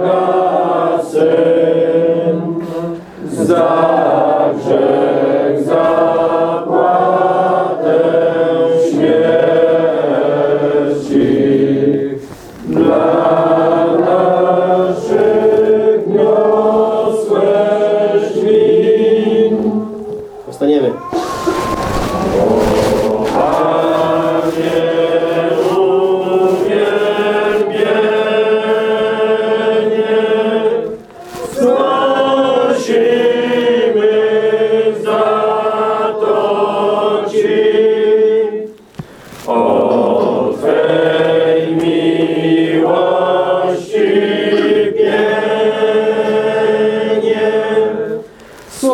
Boga Syn,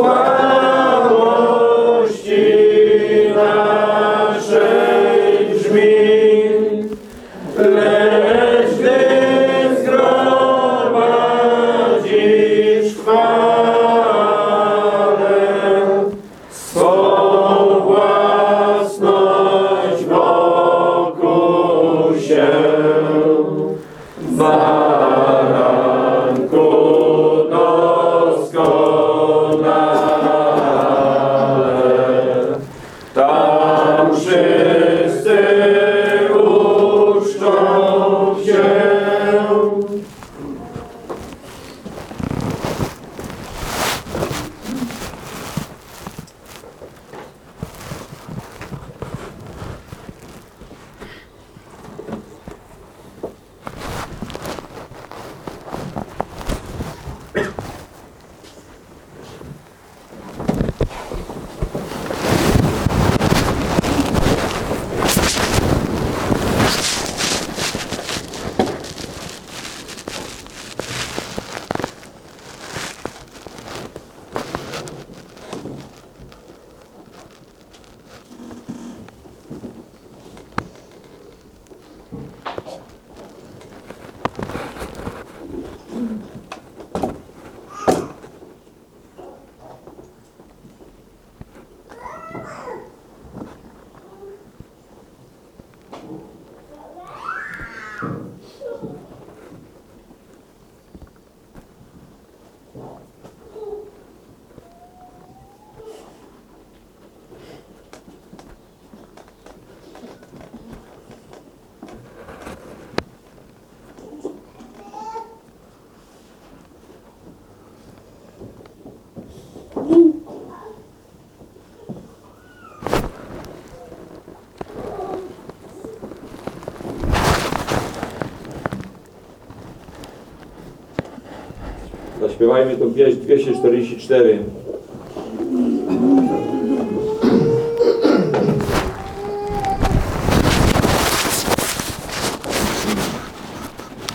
world. Sure. Zaśpiewajmy tą pieśń 244.